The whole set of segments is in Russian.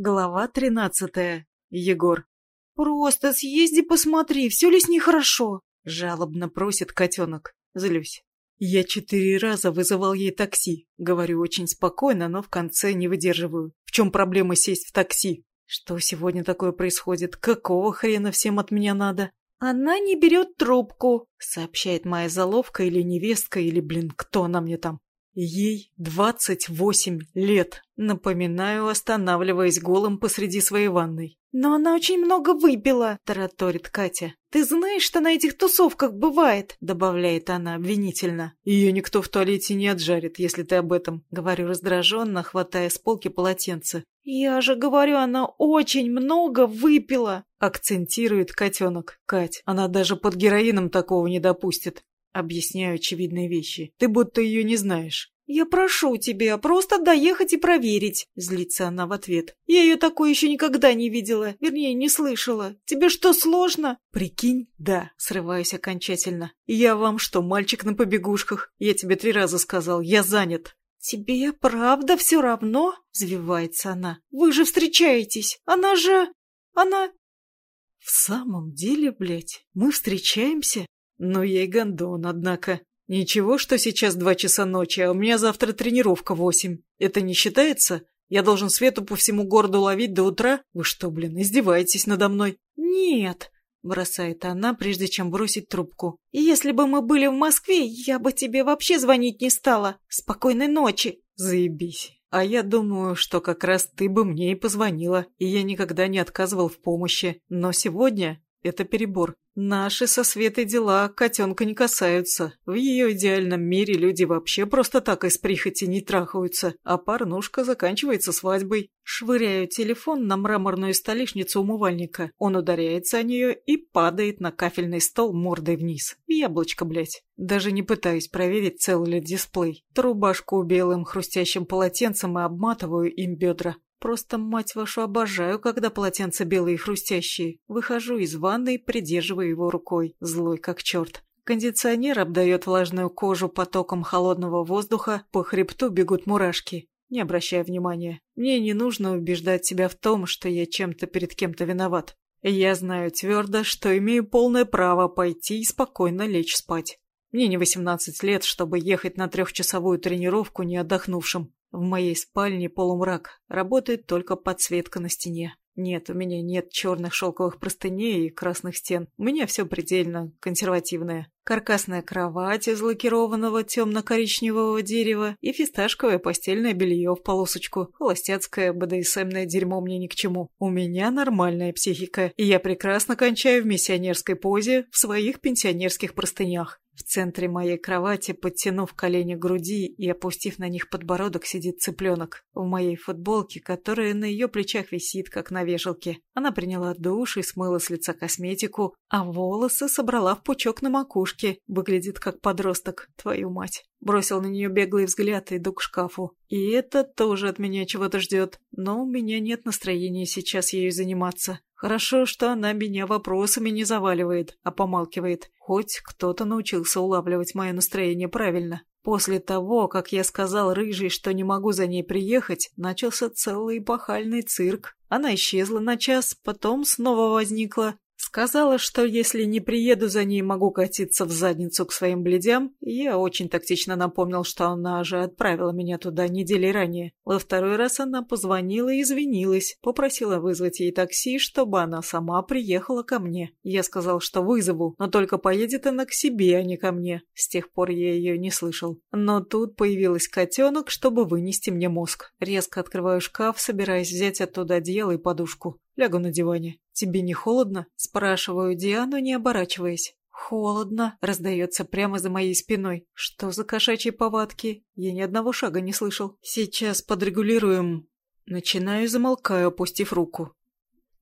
Глава тринадцатая. Егор. «Просто съезди посмотри, все ли с ней хорошо?» Жалобно просит котенок. Злюсь. Я четыре раза вызывал ей такси. Говорю очень спокойно, но в конце не выдерживаю. В чем проблема сесть в такси? Что сегодня такое происходит? Какого хрена всем от меня надо? Она не берет трубку, сообщает моя заловка или невестка, или, блин, кто она мне там. Ей двадцать восемь лет. Напоминаю, останавливаясь голым посреди своей ванной. «Но она очень много выпила», — тараторит Катя. «Ты знаешь, что на этих тусовках бывает?» — добавляет она обвинительно. «Ее никто в туалете не отжарит, если ты об этом», — говорю раздраженно, хватая с полки полотенце. «Я же говорю, она очень много выпила», — акцентирует котенок. «Кать, она даже под героином такого не допустит. Объясняю очевидные вещи. Ты будто ее не знаешь. «Я прошу тебя просто доехать и проверить», — злится она в ответ. «Я ее такой еще никогда не видела, вернее, не слышала. Тебе что, сложно?» «Прикинь, да», — срываюсь окончательно. «Я вам что, мальчик на побегушках? Я тебе три раза сказал, я занят». «Тебе правда все равно?» — взвивается она. «Вы же встречаетесь! Она же... она...» «В самом деле, блядь, мы встречаемся?» Ну, ей гондон, однако. Ничего, что сейчас два часа ночи, а у меня завтра тренировка восемь. Это не считается? Я должен Свету по всему городу ловить до утра? Вы что, блин, издеваетесь надо мной? Нет, бросает она, прежде чем бросить трубку. Если бы мы были в Москве, я бы тебе вообще звонить не стала. Спокойной ночи. Заебись. А я думаю, что как раз ты бы мне и позвонила, и я никогда не отказывал в помощи. Но сегодня это перебор. Наши со Светой дела котенка не касаются. В ее идеальном мире люди вообще просто так из прихоти не трахаются, а порнушка заканчивается свадьбой. Швыряю телефон на мраморную столешницу умывальника. Он ударяется о нее и падает на кафельный стол мордой вниз. Яблочко, блядь. Даже не пытаюсь проверить, цел ли дисплей. Трубашку белым хрустящим полотенцем и обматываю им бедра. Просто, мать вашу, обожаю, когда полотенца белые и хрустящие. Выхожу из ванной, придерживаю его рукой, злой как черт. Кондиционер обдает влажную кожу потоком холодного воздуха, по хребту бегут мурашки. Не обращая внимания. Мне не нужно убеждать себя в том, что я чем-то перед кем-то виноват. Я знаю твердо, что имею полное право пойти и спокойно лечь спать. Мне не 18 лет, чтобы ехать на трехчасовую тренировку не отдохнувшим. В моей спальне полумрак, работает только подсветка на стене. Нет, у меня нет черных шелковых простыней и красных стен. У меня все предельно консервативное. Каркасная кровать из лакированного темно-коричневого дерева и фисташковое постельное белье в полосочку. Холостяцкое БДСМное дерьмо мне ни к чему. У меня нормальная психика, и я прекрасно кончаю в миссионерской позе в своих пенсионерских простынях. В центре моей кровати, подтянув колени к груди и опустив на них подбородок, сидит цыпленок. В моей футболке, которая на ее плечах висит, как на вешалке. Она приняла душ и смыла с лица косметику, а волосы собрала в пучок на макушке. Выглядит как подросток, твою мать. Бросил на нее беглый взгляд иду к шкафу. И это тоже от меня чего-то ждет. Но у меня нет настроения сейчас ею заниматься. Хорошо, что она меня вопросами не заваливает, а помалкивает. Хоть кто-то научился улавливать мое настроение правильно. После того, как я сказал Рыжей, что не могу за ней приехать, начался целый эпохальный цирк. Она исчезла на час, потом снова возникла, Сказала, что если не приеду за ней, могу катиться в задницу к своим бледям, я очень тактично напомнил, что она же отправила меня туда недели ранее. Во второй раз она позвонила и извинилась, попросила вызвать ей такси, чтобы она сама приехала ко мне. Я сказал, что вызову, но только поедет она к себе, а не ко мне. С тех пор я ее не слышал. Но тут появилась котенок, чтобы вынести мне мозг. Резко открываю шкаф, собираясь взять оттуда одеяло и подушку. Лягу на диване. «Тебе не холодно?» – спрашиваю Диану, не оборачиваясь. «Холодно!» – раздается прямо за моей спиной. «Что за кошачьи повадки? Я ни одного шага не слышал. Сейчас подрегулируем...» Начинаю и замолкаю, опустив руку.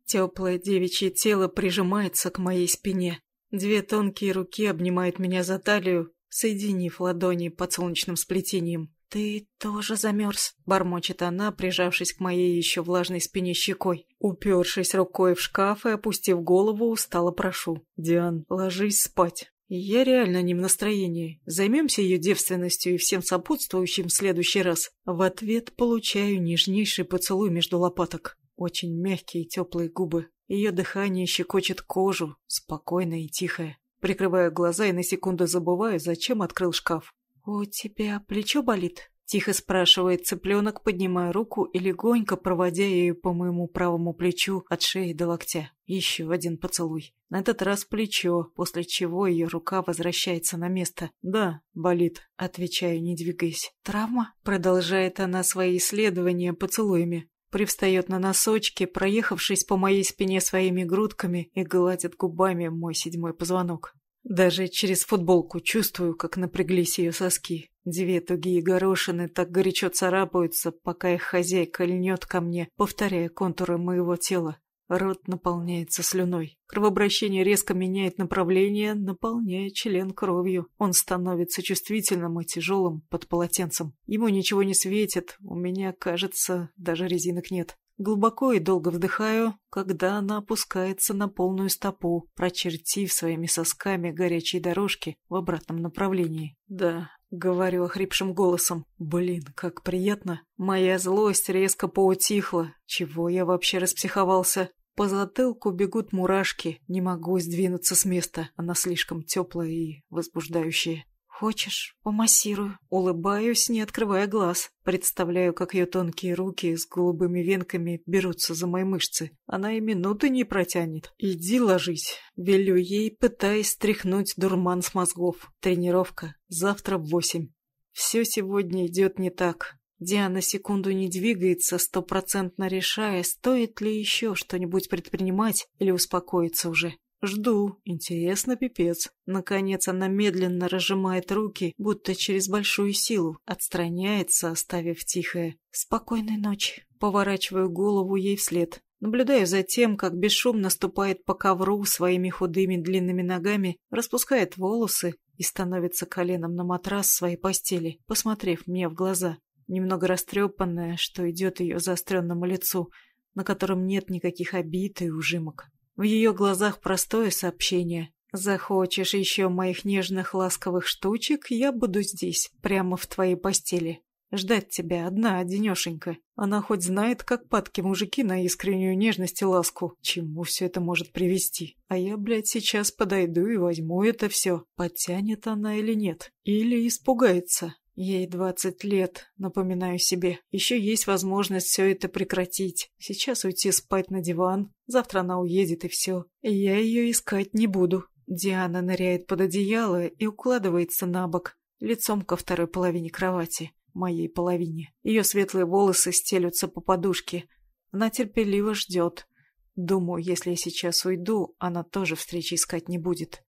Теплое девичье тело прижимается к моей спине. Две тонкие руки обнимают меня за талию, соединив ладони под солнечным сплетением. «Ты тоже замерз», — бормочет она, прижавшись к моей еще влажной спине щекой. Упершись рукой в шкаф и опустив голову, устало прошу. «Диан, ложись спать». Я реально не в настроении. Займемся ее девственностью и всем сопутствующим в следующий раз. В ответ получаю нежнейший поцелуй между лопаток. очень мягкие и теплые губы. Ее дыхание щекочет кожу, спокойное и тихое. Прикрываю глаза и на секунду забываю, зачем открыл шкаф. «У тебя плечо болит?» Тихо спрашивает цыпленок, поднимая руку и легонько проводя ею по моему правому плечу от шеи до локтя. Еще один поцелуй. На этот раз плечо, после чего ее рука возвращается на место. «Да, болит», — отвечаю, не двигаясь. «Травма?» — продолжает она свои исследования поцелуями. Привстает на носочки, проехавшись по моей спине своими грудками и гладит губами мой седьмой позвонок. Даже через футболку чувствую, как напряглись ее соски. Две тугие горошины так горячо царапаются, пока их хозяйка льнет ко мне, повторяя контуры моего тела. Рот наполняется слюной. Кровообращение резко меняет направление, наполняя член кровью. Он становится чувствительным и тяжелым под полотенцем. Ему ничего не светит, у меня, кажется, даже резинок нет. Глубоко и долго вдыхаю, когда она опускается на полную стопу, прочертив своими сосками горячие дорожки в обратном направлении. Да, говорю охрипшим голосом. Блин, как приятно. Моя злость резко поутихла. Чего я вообще распсиховался? По затылку бегут мурашки. Не могу сдвинуться с места. Она слишком теплая и возбуждающая. «Хочешь, помассирую?» Улыбаюсь, не открывая глаз. Представляю, как ее тонкие руки с голубыми венками берутся за мои мышцы. Она и минуты не протянет. «Иди ложись», — велю ей, пытаясь стряхнуть дурман с мозгов. Тренировка. Завтра в восемь. Все сегодня идет не так. Диана секунду не двигается, стопроцентно решая, стоит ли еще что-нибудь предпринимать или успокоиться уже. Жду. Интересно, пипец. Наконец она медленно разжимает руки, будто через большую силу, отстраняется, оставив тихое «Спокойной ночи». Поворачиваю голову ей вслед. Наблюдаю за тем, как бесшумно ступает по ковру своими худыми длинными ногами, распускает волосы и становится коленом на матрас своей постели, посмотрев мне в глаза. Немного растрепанная, что идет ее заостренному лицу, на котором нет никаких обид и ужимок. В ее глазах простое сообщение. «Захочешь еще моих нежных ласковых штучек, я буду здесь, прямо в твоей постели. Ждать тебя одна, одинешенька. Она хоть знает, как падки мужики на искреннюю нежность и ласку. Чему все это может привести? А я, блядь, сейчас подойду и возьму это все. Подтянет она или нет? Или испугается? Ей двадцать лет, напоминаю себе. Еще есть возможность все это прекратить. Сейчас уйти спать на диван. Завтра она уедет и все. Я ее искать не буду. Диана ныряет под одеяло и укладывается на бок, лицом ко второй половине кровати, моей половине. Ее светлые волосы стелются по подушке. Она терпеливо ждет. Думаю, если я сейчас уйду, она тоже встречи искать не будет.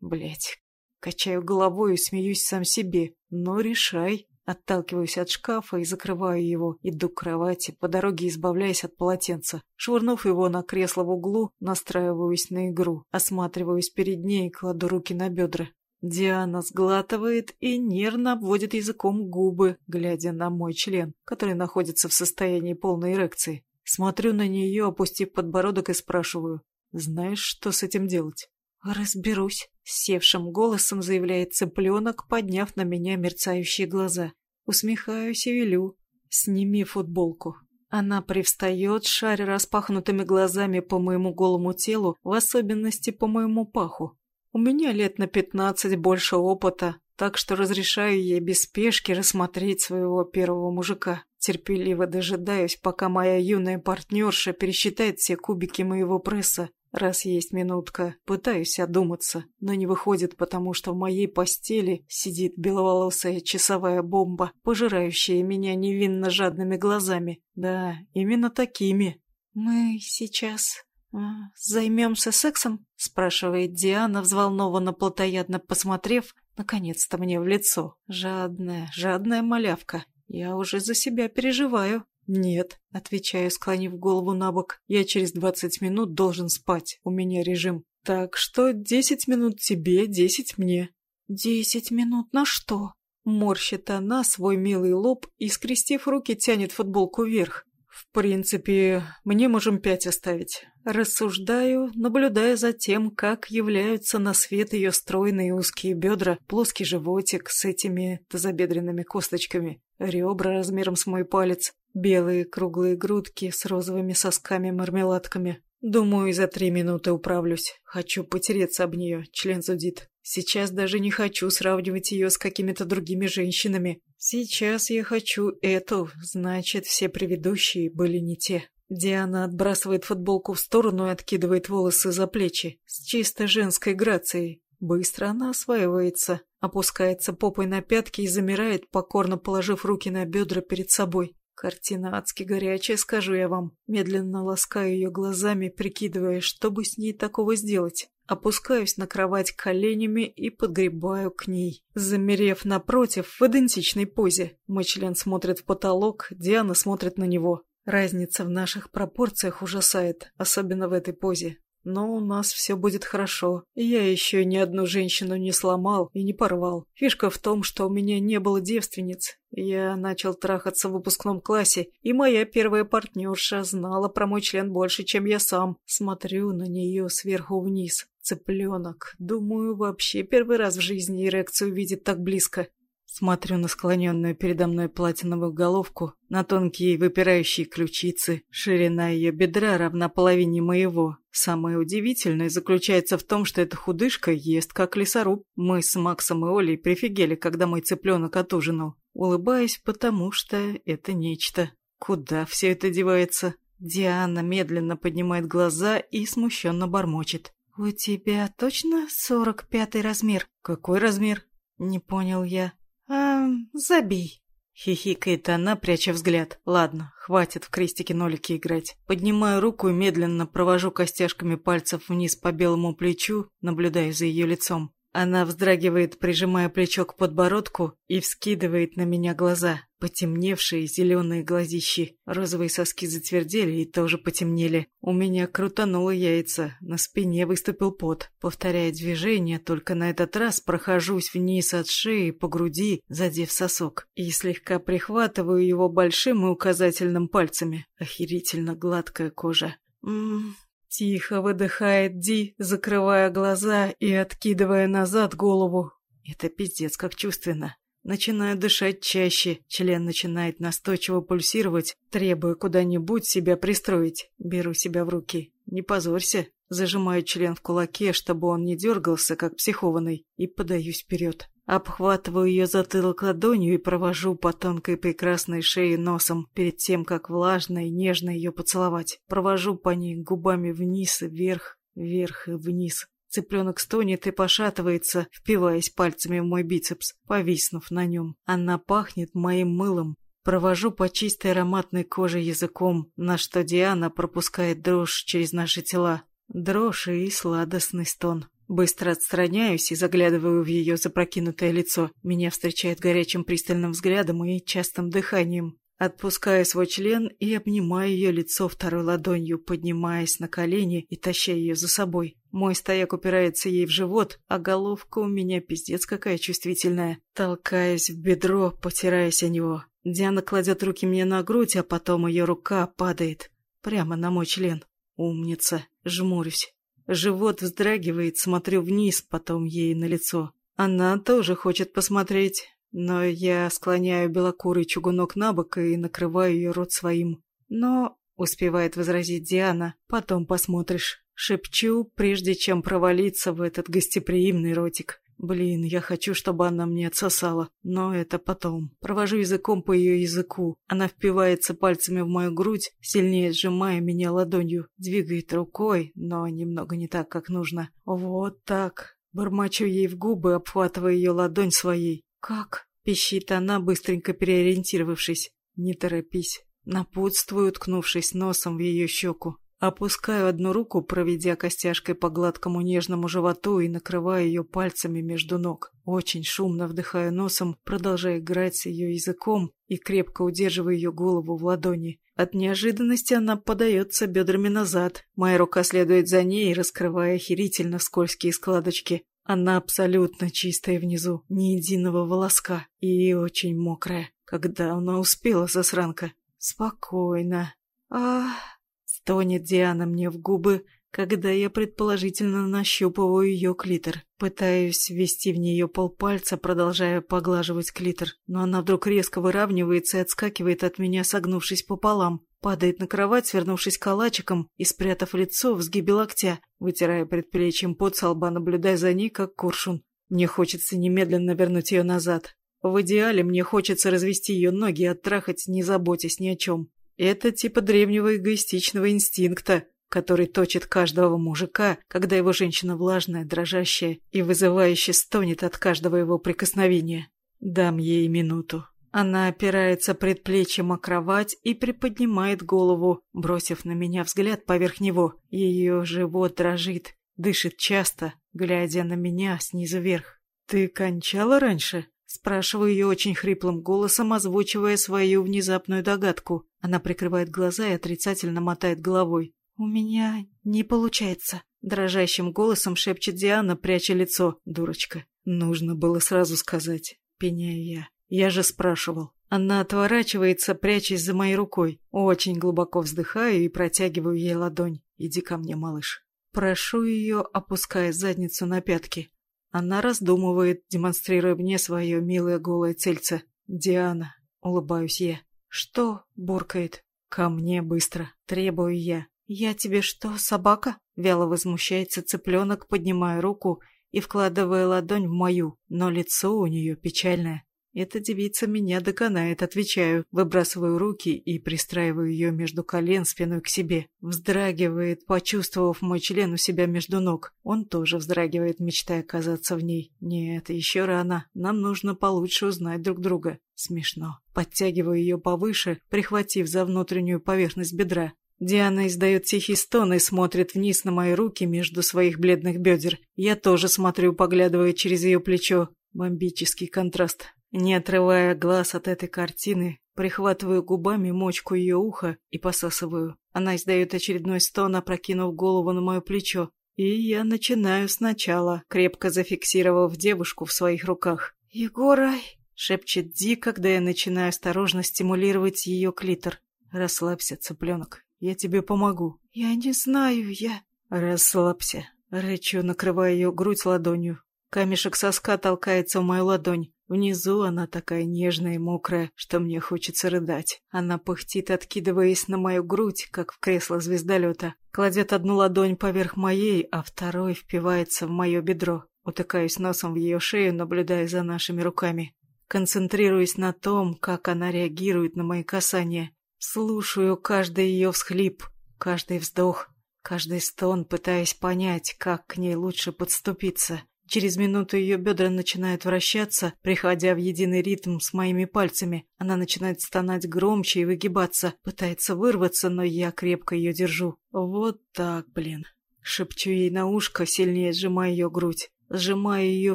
Блять, Качаю головой и смеюсь сам себе. Но решай. Отталкиваюсь от шкафа и закрываю его. Иду к кровати, по дороге избавляясь от полотенца. Швырнув его на кресло в углу, настраиваюсь на игру. Осматриваюсь перед ней и кладу руки на бедра. Диана сглатывает и нервно обводит языком губы, глядя на мой член, который находится в состоянии полной эрекции. Смотрю на нее, опустив подбородок и спрашиваю, «Знаешь, что с этим делать?» «Разберусь», — севшим голосом заявляет цыпленок, подняв на меня мерцающие глаза. Усмехаюсь и велю. «Сними футболку». Она привстает, шаря распахнутыми глазами по моему голому телу, в особенности по моему паху. У меня лет на пятнадцать больше опыта, так что разрешаю ей без спешки рассмотреть своего первого мужика. Терпеливо дожидаюсь, пока моя юная партнерша пересчитает все кубики моего пресса Раз есть минутка, пытаюсь одуматься, но не выходит, потому что в моей постели сидит беловолосая часовая бомба, пожирающая меня невинно жадными глазами. Да, именно такими. «Мы сейчас а, займемся сексом?» — спрашивает Диана, взволнованно плотоядно посмотрев, наконец-то мне в лицо. Жадная, жадная малявка. Я уже за себя переживаю. «Нет», — отвечаю, склонив голову на бок. «Я через двадцать минут должен спать. У меня режим. Так что десять минут тебе, десять мне». «Десять минут на что?» Морщит она свой милый лоб и, скрестив руки, тянет футболку вверх. «В принципе, мне можем пять оставить». Рассуждаю, наблюдая за тем, как являются на свет ее стройные узкие бедра, плоский животик с этими тазобедренными косточками, ребра размером с мой палец, Белые круглые грудки с розовыми сосками-мармеладками. Думаю, за три минуты управлюсь. Хочу потереться об нее, член зудит. Сейчас даже не хочу сравнивать ее с какими-то другими женщинами. Сейчас я хочу эту, значит, все предыдущие были не те. Диана отбрасывает футболку в сторону и откидывает волосы за плечи. С чисто женской грацией. Быстро она осваивается. Опускается попой на пятки и замирает, покорно положив руки на бедра перед собой. Картина адски горячая, скажу я вам. Медленно ласкаю ее глазами, прикидывая, что бы с ней такого сделать. Опускаюсь на кровать коленями и подгребаю к ней. Замерев напротив, в идентичной позе. Мой член смотрит в потолок, Диана смотрит на него. Разница в наших пропорциях ужасает, особенно в этой позе. Но у нас все будет хорошо. Я еще ни одну женщину не сломал и не порвал. Фишка в том, что у меня не было девственниц. Я начал трахаться в выпускном классе, и моя первая партнерша знала про мой член больше, чем я сам. Смотрю на нее сверху вниз. Цыпленок. Думаю, вообще первый раз в жизни эрекцию видит так близко. Смотрю на склоненную передо мной платиновую головку, на тонкие выпирающие ключицы. Ширина ее бедра равна половине моего. Самое удивительное заключается в том, что эта худышка ест как лесоруб. Мы с Максом и Олей прифигели, когда мой цыпленок отужинал. Улыбаюсь, потому что это нечто. Куда все это девается? Диана медленно поднимает глаза и смущенно бормочет. «У тебя точно сорок пятый размер?» «Какой размер?» «Не понял я». «А, забей». Хихикает она, пряча взгляд. Ладно, хватит в крестики-нолики играть. Поднимаю руку и медленно провожу костяшками пальцев вниз по белому плечу, наблюдая за ее лицом. Она вздрагивает, прижимая плечо к подбородку, и вскидывает на меня глаза. Потемневшие зеленые глазищи. Розовые соски затвердели и тоже потемнели. У меня крутануло яйца, на спине выступил пот. Повторяя движение, только на этот раз прохожусь вниз от шеи по груди, задев сосок. И слегка прихватываю его большим и указательным пальцами. Охерительно гладкая кожа. Ммм, Тихо выдыхает Ди, закрывая глаза и откидывая назад голову. Это пиздец как чувственно. Начинаю дышать чаще, член начинает настойчиво пульсировать, требуя куда-нибудь себя пристроить. Беру себя в руки. Не позорься. Зажимаю член в кулаке, чтобы он не дергался, как психованный, и подаюсь вперед. Обхватываю ее затылок ладонью и провожу по тонкой прекрасной шее носом, перед тем, как влажно и нежно ее поцеловать. Провожу по ней губами вниз и вверх, вверх и вниз. Цыпленок стонет и пошатывается, впиваясь пальцами в мой бицепс, повиснув на нем. Она пахнет моим мылом. Провожу по чистой ароматной коже языком, на что Диана пропускает дрожь через наши тела. Дрожь и сладостный стон. Быстро отстраняюсь и заглядываю в ее запрокинутое лицо. Меня встречает горячим пристальным взглядом и частым дыханием. Отпускаю свой член и обнимаю ее лицо второй ладонью, поднимаясь на колени и таща ее за собой. Мой стояк упирается ей в живот, а головка у меня пиздец какая чувствительная. Толкаясь в бедро, потираясь о него. Диана кладет руки мне на грудь, а потом ее рука падает. Прямо на мой член. Умница. Жмурюсь. Живот вздрагивает, смотрю вниз, потом ей на лицо. Она тоже хочет посмотреть, но я склоняю белокурый чугунок на бок и накрываю ее рот своим. Но, успевает возразить Диана, потом посмотришь. Шепчу, прежде чем провалиться в этот гостеприимный ротик. Блин, я хочу, чтобы она мне отсосала, но это потом. Провожу языком по ее языку. Она впивается пальцами в мою грудь, сильнее сжимая меня ладонью. Двигает рукой, но немного не так, как нужно. Вот так. Бормочу ей в губы, обхватывая ее ладонь своей. «Как?» — пищит она, быстренько переориентировавшись. «Не торопись». Напутствую, уткнувшись носом в ее щеку. Опускаю одну руку, проведя костяшкой по гладкому нежному животу и накрываю ее пальцами между ног. Очень шумно вдыхаю носом, продолжая играть с ее языком и крепко удерживая ее голову в ладони. От неожиданности она подается бедрами назад. Моя рука следует за ней, раскрывая охерительно скользкие складочки. Она абсолютно чистая внизу, ни единого волоска и очень мокрая. Когда она успела, засранка? Спокойно. Ах... Стонет Диана мне в губы, когда я предположительно нащупываю ее клитор. Пытаюсь ввести в нее полпальца, продолжая поглаживать клитор, но она вдруг резко выравнивается и отскакивает от меня, согнувшись пополам. Падает на кровать, свернувшись калачиком и спрятав лицо в сгибе локтя, вытирая предплечьем под со лба, наблюдая за ней, как коршун. Мне хочется немедленно вернуть ее назад. В идеале мне хочется развести ее ноги и оттрахать, не заботясь ни о чем. Это типа древнего эгоистичного инстинкта, который точит каждого мужика, когда его женщина влажная, дрожащая и вызывающе стонет от каждого его прикосновения. Дам ей минуту. Она опирается предплечьем о кровать и приподнимает голову, бросив на меня взгляд поверх него. Ее живот дрожит, дышит часто, глядя на меня снизу вверх. «Ты кончала раньше?» Спрашиваю ее очень хриплым голосом, озвучивая свою внезапную догадку. Она прикрывает глаза и отрицательно мотает головой. «У меня не получается», — дрожащим голосом шепчет Диана, пряча лицо. «Дурочка, нужно было сразу сказать», — пеняю я. «Я же спрашивал». Она отворачивается, прячась за моей рукой. Очень глубоко вздыхаю и протягиваю ей ладонь. «Иди ко мне, малыш». Прошу ее, опуская задницу на пятки. Она раздумывает, демонстрируя мне свое милое голое тельце. «Диана», — улыбаюсь я. «Что?» — буркает. «Ко мне быстро», — требую я. «Я тебе что, собака?» — вяло возмущается цыпленок, поднимая руку и вкладывая ладонь в мою, но лицо у нее печальное. Эта девица меня доконает, отвечаю, выбрасываю руки и пристраиваю ее между колен спиной к себе. Вздрагивает, почувствовав мой член у себя между ног. Он тоже вздрагивает, мечтая оказаться в ней. Нет, еще рано. Нам нужно получше узнать друг друга. Смешно. Подтягиваю ее повыше, прихватив за внутреннюю поверхность бедра. Диана издает тихий стон и смотрит вниз на мои руки между своих бледных бедер. Я тоже смотрю, поглядывая через ее плечо. Бомбический контраст. Не отрывая глаз от этой картины, прихватываю губами мочку ее уха и посасываю. Она издает очередной стон, опрокинув голову на мое плечо. И я начинаю сначала, крепко зафиксировав девушку в своих руках. «Егорай!» — шепчет Ди, когда я начинаю осторожно стимулировать ее клитор. «Расслабься, цыпленок. Я тебе помогу». «Я не знаю, я...» «Расслабься». Рычу, накрывая ее грудь ладонью. Камешек соска толкается в мою ладонь. Внизу она такая нежная и мокрая, что мне хочется рыдать. Она пыхтит, откидываясь на мою грудь, как в кресло звездолета. Кладет одну ладонь поверх моей, а второй впивается в мое бедро. Утыкаюсь носом в ее шею, наблюдая за нашими руками. Концентрируясь на том, как она реагирует на мои касания. Слушаю каждый ее всхлип, каждый вздох, каждый стон, пытаясь понять, как к ней лучше подступиться. Через минуту ее бедра начинают вращаться, приходя в единый ритм с моими пальцами. Она начинает стонать громче и выгибаться, пытается вырваться, но я крепко ее держу. Вот так, блин. Шепчу ей на ушко, сильнее сжимая ее грудь. Сжимаю ее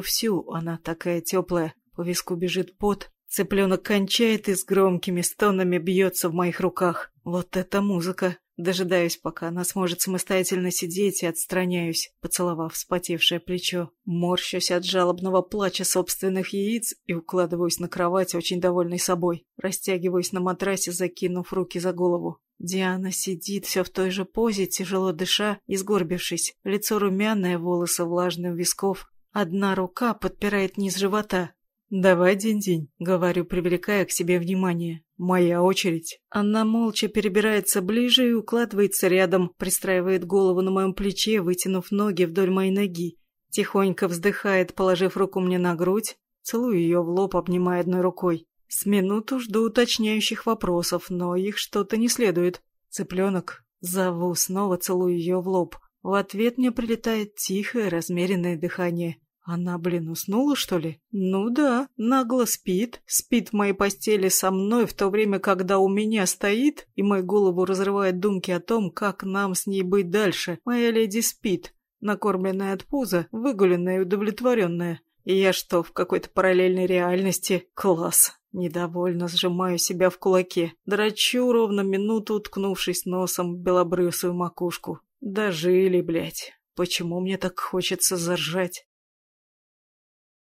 всю, она такая теплая. По виску бежит пот. Цыпленок кончает и с громкими стонами бьется в моих руках. Вот это музыка. Дожидаюсь, пока она сможет самостоятельно сидеть, и отстраняюсь, поцеловав вспотевшее плечо. Морщусь от жалобного плача собственных яиц и укладываюсь на кровать, очень довольный собой. Растягиваюсь на матрасе, закинув руки за голову. Диана сидит все в той же позе, тяжело дыша и сгорбившись. Лицо румяное, волосы влажные висков. Одна рука подпирает низ живота, «Давай, день-день», — говорю, привлекая к себе внимание. «Моя очередь». Она молча перебирается ближе и укладывается рядом, пристраивает голову на моем плече, вытянув ноги вдоль моей ноги. Тихонько вздыхает, положив руку мне на грудь. Целую ее в лоб, обнимая одной рукой. С минуту жду уточняющих вопросов, но их что-то не следует. Цыпленок. Зову, снова целую ее в лоб. В ответ мне прилетает тихое, размеренное дыхание. Она, блин, уснула, что ли? Ну да, нагло спит. Спит в моей постели со мной в то время, когда у меня стоит, и мою голову разрывает думки о том, как нам с ней быть дальше. Моя леди спит, накормленная от пуза, выгуленная и удовлетворенная. И я что, в какой-то параллельной реальности? Класс. Недовольно сжимаю себя в кулаке. Драчу ровно минуту, уткнувшись носом в белобрысую макушку. Дожили, блядь. Почему мне так хочется заржать?